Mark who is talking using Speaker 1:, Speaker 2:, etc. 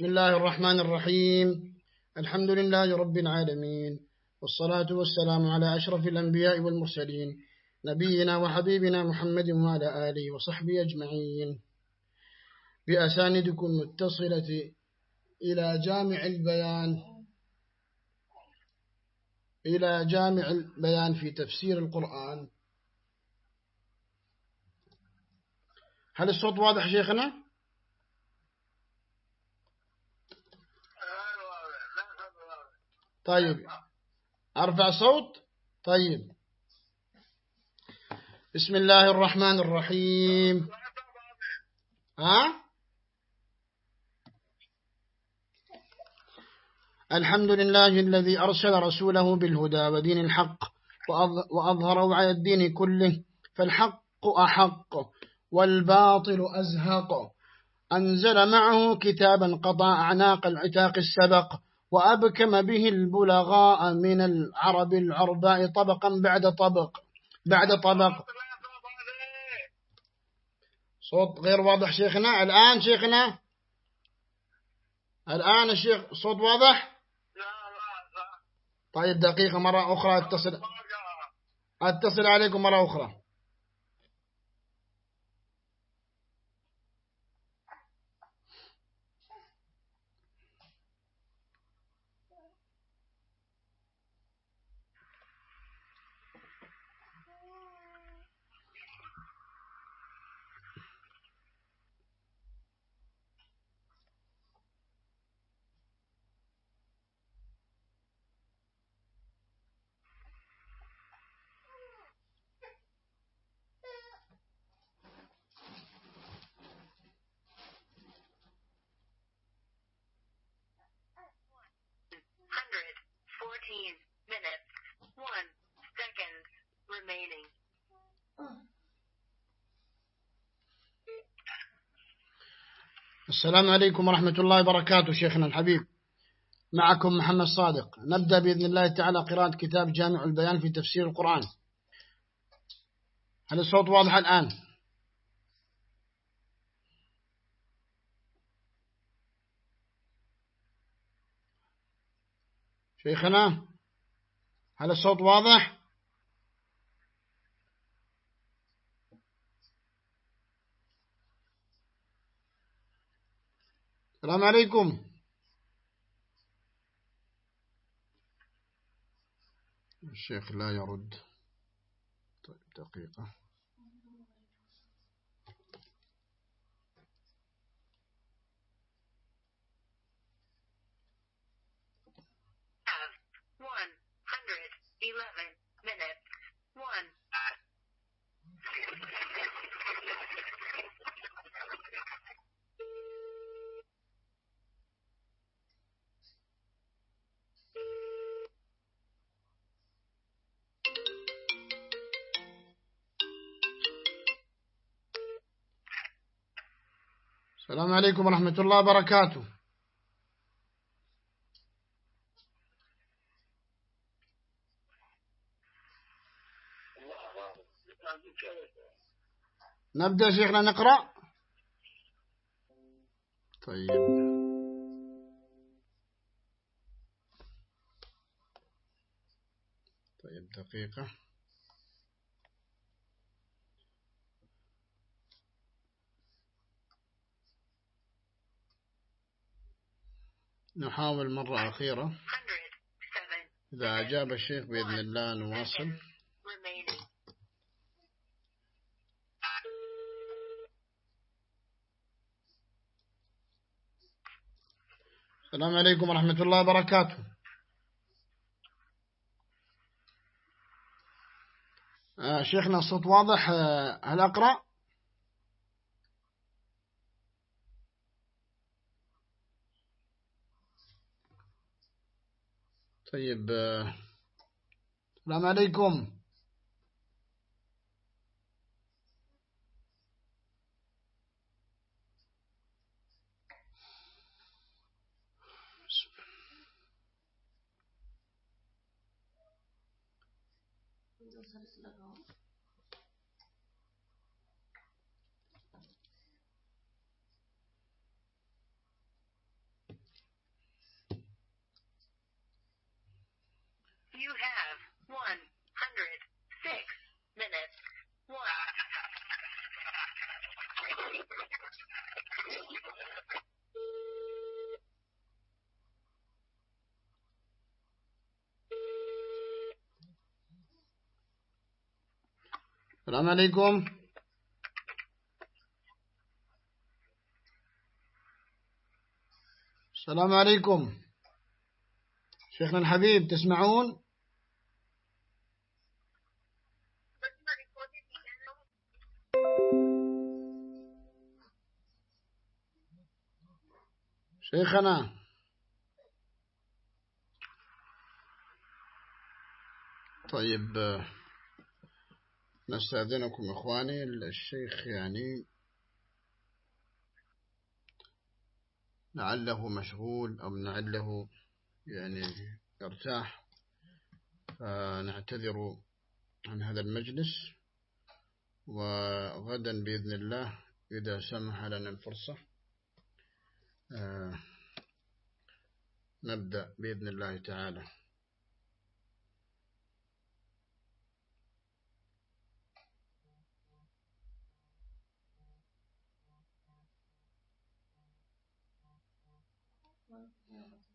Speaker 1: بسم الله الرحمن الرحيم. الحمد لله رب العالمين. والصلاة والسلام على أشرف الأنبياء والمرسلين نبينا وحبيبنا محمد وعلى آله وصحبه أجمعين. بأساندكم متصلة إلى جامع البيان إلى جامع البيان في تفسير القرآن. هل الصوت واضح شيخنا؟ طيب أرفع صوت. طيب. بسم الله الرحمن الرحيم. ها؟ الحمد لله الذي أرسل رسوله بالهدى ودين الحق وأظهره على الدين كله فالحق أحق والباطل أزهق. أنزل معه كتابا قطع أعناق العتاق السبق وأبكم به البلغاء من العرب العرباء طبقا بعد طبق بعد طبق. صوت غير واضح شيخنا؟ الآن شيخنا؟ الآن الشيخ صوت واضح؟ طيب دقيقة مرة أخرى أتصل أتصل عليكم مرة أخرى. السلام عليكم ورحمة الله وبركاته شيخنا الحبيب. معكم محمد صادق. نبدأ بإذن الله تعالى قراءة كتاب جامع البيان في تفسير القرآن. هل الصوت واضح الآن؟ شيخنا هل الصوت واضح؟ السلام عليكم. الشيخ لا يرد. طيب دقيقة. السلام عليكم ورحمة الله وبركاته. نبدأ شيخنا نقرأ. طيب. طيب دقيقة. نحاول مرة أخيرة. إذا أجاب الشيخ بإذن الله نواصل. السلام عليكم ورحمة الله وبركاته. آه شيخنا الصوت واضح؟ آه هل أقرأ؟ طيب السلام عليكم. السلام عليكم. السلام عليكم. شيخنا الحبيب تسمعون؟ شيخنا. طيب نستأذنكم إخواني الشيخ يعني لعله مشغول أو لعله يعني يرتاح فنعتذر عن هذا المجلس وغدا بإذن الله إذا سمح لنا الفرصة نبدأ بإذن الله تعالى. Yeah.